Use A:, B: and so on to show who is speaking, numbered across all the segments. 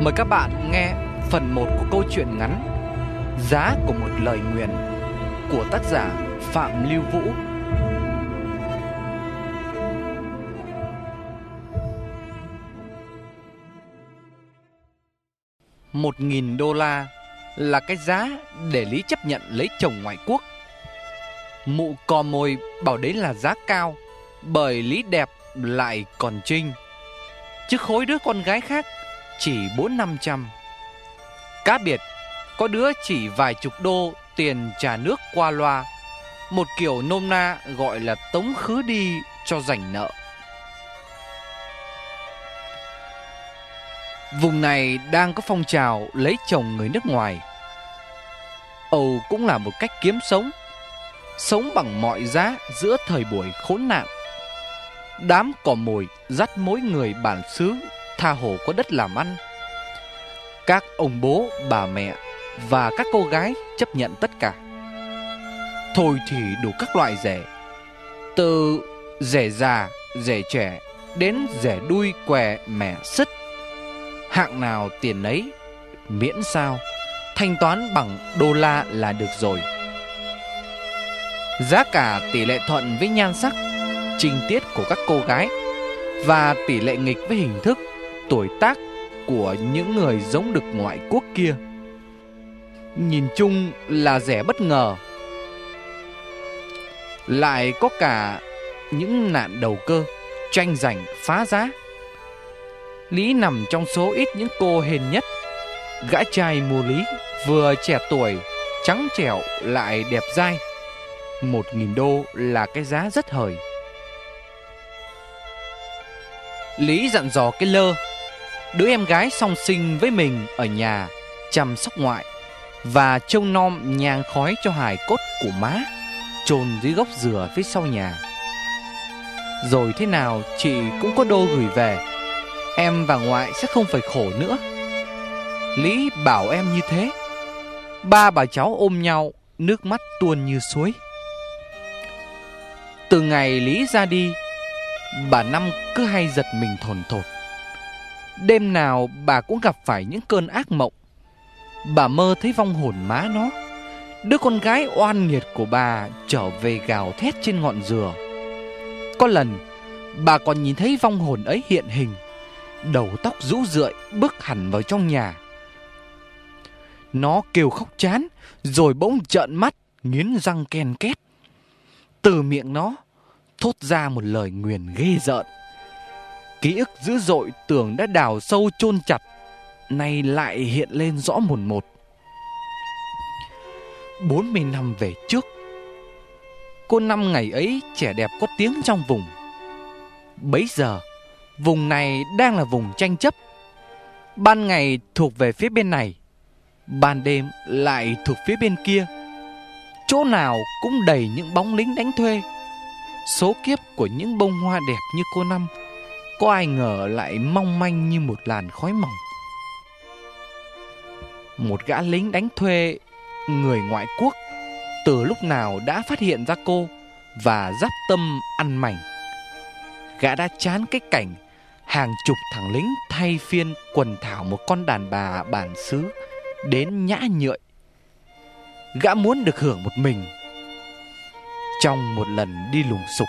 A: Mời các bạn nghe phần 1 của câu chuyện ngắn Giá của một lời nguyền của tác giả Phạm Lưu Vũ. Một nghìn đô la là cái giá để Lý chấp nhận lấy chồng ngoại quốc. Mụ cò mồi bảo đấy là giá cao, bởi Lý đẹp lại còn trinh. Chứ khối đứa con gái khác chỉ bốn năm trăm. Cá biệt, có đứa chỉ vài chục đô tiền trà nước qua loa. Một kiểu nôm na gọi là tống khứ đi cho rảnh nợ. Vùng này đang có phong trào lấy chồng người nước ngoài. Âu cũng là một cách kiếm sống, sống bằng mọi giá giữa thời buổi khốn nạn. Đám cò mồi dắt mỗi người bản xứ tha hồ có đất làm ăn. Các ông bố, bà mẹ và các cô gái chấp nhận tất cả. Thôi thì đủ các loại rẻ. Từ rẻ già, rẻ trẻ đến rẻ đuôi què mẻ sứt. Hạng nào tiền nấy miễn sao, thanh toán bằng đô la là được rồi. Giá cả tỷ lệ thuận với nhan sắc, trình tiết của các cô gái và tỷ lệ nghịch với hình thức tuổi tác của những người giống được ngoại quốc kia. Nhìn chung là rẻ bất ngờ. Lại có cả những nạn đầu cơ, tranh giành phá giá. Lý nằm trong số ít những cô hền nhất. Gã trai mùa Lý vừa trẻ tuổi, trắng trẻo lại đẹp dai. Một nghìn đô là cái giá rất hời. Lý dặn dò cái lơ Đứa em gái song sinh với mình ở nhà Chăm sóc ngoại Và trông nom nhang khói cho hài cốt của má chôn dưới gốc dừa phía sau nhà. Rồi thế nào chị cũng có đô gửi về. Em và ngoại sẽ không phải khổ nữa. Lý bảo em như thế. Ba bà cháu ôm nhau, Nước mắt tuôn như suối. Từ ngày Lý ra đi, Bà Năm cứ hay giật mình thồn thột Đêm nào bà cũng gặp phải những cơn ác mộng. Bà mơ thấy vong hồn má nó. Đứa con gái oan nghiệt của bà trở về gào thét trên ngọn dừa. Có lần, bà còn nhìn thấy vong hồn ấy hiện hình. Đầu tóc rũ rượi bước hẳn vào trong nhà. Nó kêu khóc chán, Rồi bỗng trợn mắt, nghiến răng ken két. Từ miệng nó, thốt ra một lời nguyền ghê rợn. Ký ức dữ dội tưởng đã đào sâu chôn chặt, Nay lại hiện lên rõ mồn một. 40 năm về trước, Cô năm ngày ấy trẻ đẹp có tiếng trong vùng. Bấy giờ, Vùng này đang là vùng tranh chấp. Ban ngày thuộc về phía bên này, Ban đêm lại thuộc phía bên kia. Chỗ nào cũng đầy những bóng lính đánh thuê. Số kiếp của những bông hoa đẹp như cô Năm có ai ngờ lại mong manh như một làn khói mỏng? Một gã lính đánh thuê, Người ngoại quốc, Từ lúc nào đã phát hiện ra cô Và giáp tâm ăn mảnh. Gã đã chán cái cảnh Hàng chục thằng lính thay phiên quần thảo một con đàn bà bản xứ Đến nhã nhợi Gã muốn được hưởng một mình. Trong một lần đi lùng sục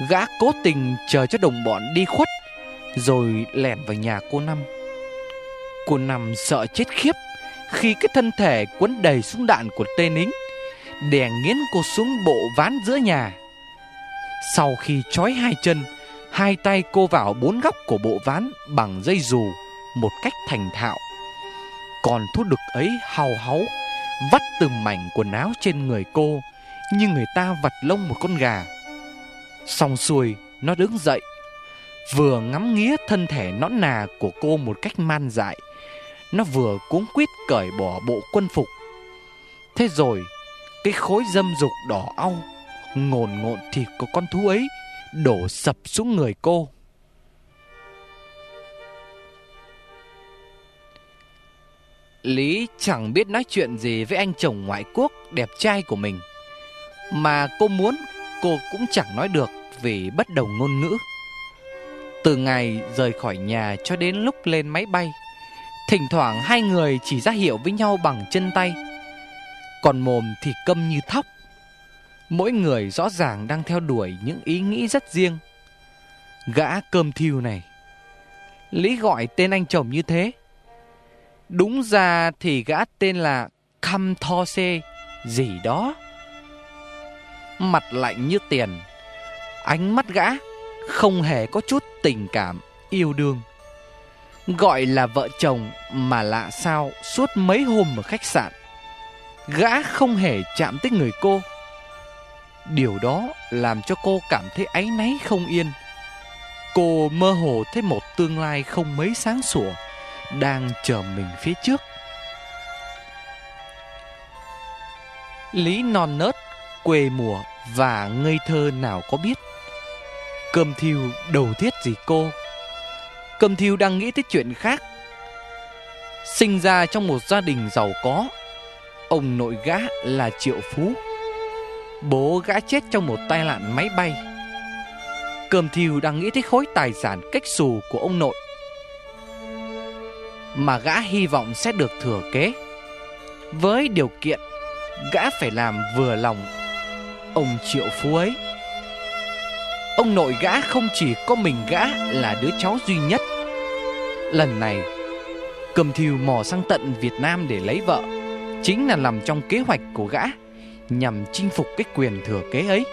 A: Gã cố tình chờ cho đồng bọn đi khuất, Rồi lẻn vào nhà cô Năm. Cô Năm sợ chết khiếp Khi cái thân thể quấn đầy súng đạn của Tê Nính Đè nghiến cô xuống bộ ván giữa nhà. Sau khi trói hai chân, Hai tay cô vào bốn góc của bộ ván Bằng dây dù Một cách thành thạo. Còn thuốc đực ấy hào háu, Vắt từng mảnh quần áo trên người cô như người ta vặt lông một con gà. Xong xuôi, nó đứng dậy, vừa ngắm nghía thân thể nõn nà của cô một cách man dại, nó vừa cuống quýt cởi bỏ bộ quân phục. Thế rồi, cái khối dâm dục đỏ au, ngồn ngộn thịt của con thú ấy đổ sập xuống người cô. Lý chẳng biết nói chuyện gì với anh chồng ngoại quốc đẹp trai của mình. Mà cô muốn cô cũng chẳng nói được vì bất đồng ngôn ngữ. Từ ngày rời khỏi nhà cho đến lúc lên máy bay, Thỉnh thoảng hai người chỉ ra hiệu với nhau bằng chân tay, Còn mồm thì câm như thóc. Mỗi người rõ ràng đang theo đuổi những ý nghĩ rất riêng. Gã cơm thiêu này, Lý gọi tên anh chồng như thế. Đúng ra thì gã tên là Khăm Tho Xê, Gì đó. Mặt lạnh như tiền. Ánh mắt gã Không hề có chút tình cảm Yêu đương. Gọi là vợ chồng Mà lạ sao Suốt mấy hôm ở khách sạn Gã không hề chạm tới người cô. Điều đó làm cho cô cảm thấy áy náy không yên. Cô mơ hồ thấy một tương lai không mấy sáng sủa Đang chờ mình phía trước. Lý non nớt, quê mùa và ngây thơ nào có biết. Cơm thiêu đầu thiết gì cô? Cơm thiêu đang nghĩ tới chuyện khác. Sinh ra trong một gia đình giàu có, Ông nội gã là triệu phú. Bố gã chết trong một tai nạn máy bay. Cơm thiêu đang nghĩ tới khối tài sản cách xù của ông nội. Mà gã hy vọng sẽ được thừa kế. Với điều kiện, Gã phải làm vừa lòng. Ông triệu phú ấy Ông nội gã không chỉ có mình gã là đứa cháu duy nhất. Lần này, Cầm thiều mò sang tận Việt Nam để lấy vợ, Chính là nằm trong kế hoạch của gã, Nhằm chinh phục cái quyền thừa kế ấy.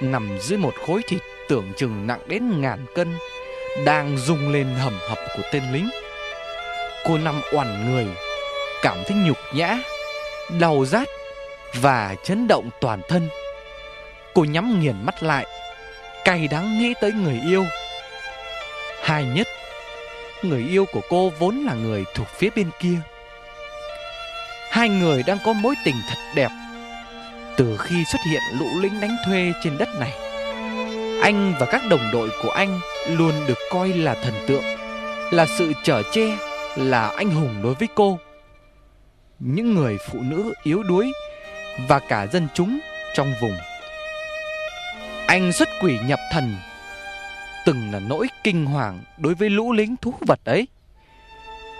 A: Nằm dưới một khối thịt tưởng chừng nặng đến ngàn cân, Đang rung lên hầm hập của tên lính. Cô nằm oằn người, Cảm thấy nhục nhã, Đau rát và chấn động toàn thân. Cô nhắm nghiền mắt lại, Cay đắng nghĩ tới người yêu. Hai nhất, Người yêu của cô vốn là người thuộc phía bên kia. Hai người đang có mối tình thật đẹp Từ khi xuất hiện lũ lính đánh thuê trên đất này. Anh và các đồng đội của anh Luôn được coi là thần tượng, Là sự trở che, Là anh hùng đối với cô. Những người phụ nữ yếu đuối và cả dân chúng trong vùng Anh xuất quỷ nhập thần từng là nỗi kinh hoàng đối với lũ lính thú vật ấy.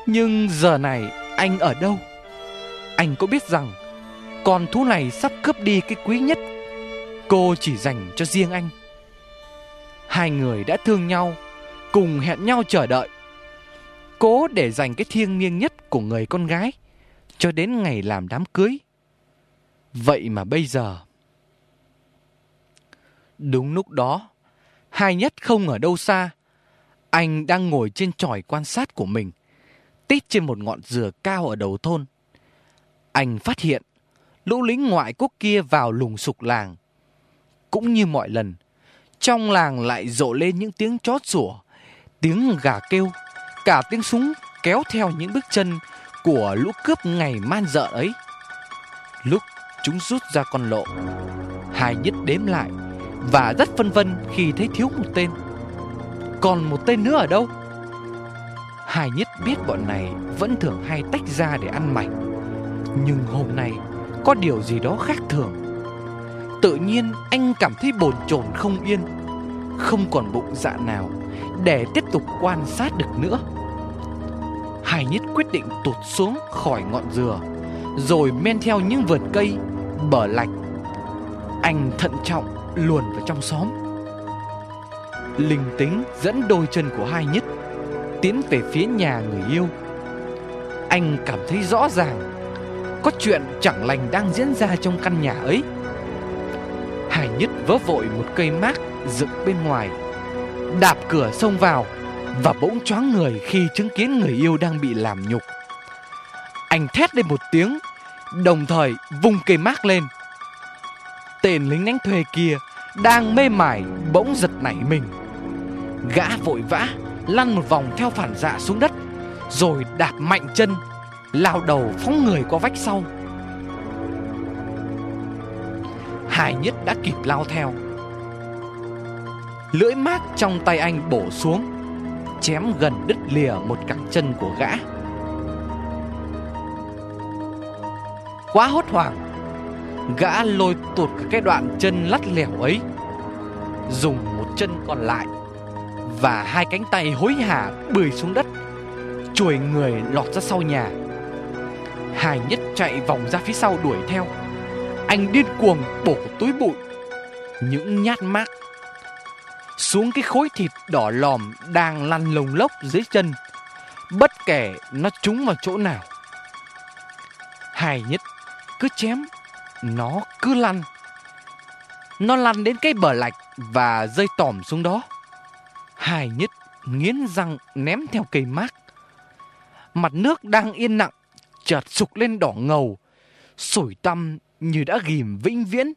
A: Nhưng giờ này anh ở đâu? Anh có biết rằng con thú này sắp cướp đi cái quý nhất cô chỉ dành cho riêng anh. Hai người đã thương nhau, cùng hẹn nhau chờ đợi. Cố để dành cái thiêng liêng nhất của người con gái cho đến ngày làm đám cưới. Vậy mà bây giờ... Đúng lúc đó, Hai nhất không ở đâu xa. Anh đang ngồi trên tròi quan sát của mình, tít trên một ngọn dừa cao ở đầu thôn. Anh phát hiện lũ lính ngoại quốc kia vào lùng sục làng. Cũng như mọi lần, trong làng lại rộ lên những tiếng chót sủa, tiếng gà kêu, cả tiếng súng kéo theo những bước chân của lũ cướp ngày man dợ ấy. Lúc chúng rút ra con lộ, hai nhất đếm lại và rất phân vân khi thấy thiếu một tên. Còn một tên nữa ở đâu? Hai nhất biết bọn này vẫn thường hay tách ra để ăn mảnh. Nhưng hôm nay có điều gì đó khác thường. Tự nhiên anh cảm thấy bồn chồn không yên. Không còn bụng dạ nào để tiếp tục quan sát được nữa. Hải nhất quyết định tụt xuống khỏi ngọn dừa. Rồi men theo những vườn cây, Bờ lạch. Anh thận trọng luồn vào trong xóm. Linh tính dẫn đôi chân của hai nhất Tiến về phía nhà người yêu. Anh cảm thấy rõ ràng, Có chuyện chẳng lành đang diễn ra trong căn nhà ấy. Hải nhất vớ vội một cây mác dựng bên ngoài, Đạp cửa xông vào Và bỗng choáng người khi chứng kiến người yêu đang bị làm nhục. Anh thét lên một tiếng Đồng thời vung cây mác lên. Tên lính đánh thuê kia đang mê mải bỗng giật nảy mình. Gã vội vã lăn một vòng theo phản dạ xuống đất, Rồi đạp mạnh chân, Lao đầu phóng người qua vách sau. Hải nhất đã kịp lao theo. Lưỡi mát trong tay anh bổ xuống, Chém gần đứt lìa một cẳng chân của gã. Quá hốt hoảng. Gã lôi tuột cái đoạn chân lắt lẻo ấy, Dùng một chân còn lại Và hai cánh tay hối hả bơi xuống đất, Chuồi người lọt ra sau nhà. Hải nhất chạy vòng ra phía sau đuổi theo. Anh điên cuồng bổ túi bụi, Những nhát mát Xuống cái khối thịt đỏ lòm Đang lăn lồng lốc dưới chân. Bất kể nó trúng vào chỗ nào Hải nhất cứ chém, Nó cứ lăn. Nó lăn đến cái bờ lạch Và rơi tỏm xuống đó. Hải nhất nghiến răng ném theo cây mát Mặt nước đang yên lặng chợt sục lên đỏ ngầu. Sủi tăm như đã ghim vĩnh viễn,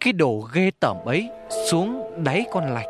A: Cái đồ ghê tởm ấy xuống đáy con lạch.